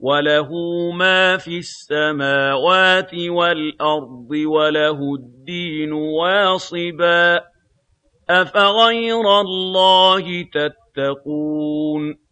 وَلَهُ مَا فِي السَّمَاوَاتِ وَالْأَرْضِ وَلَهُ الدِّينُ وَاصِبًا ۚ أَفَغَيْرَ اللَّهِ تَتَّقُونَ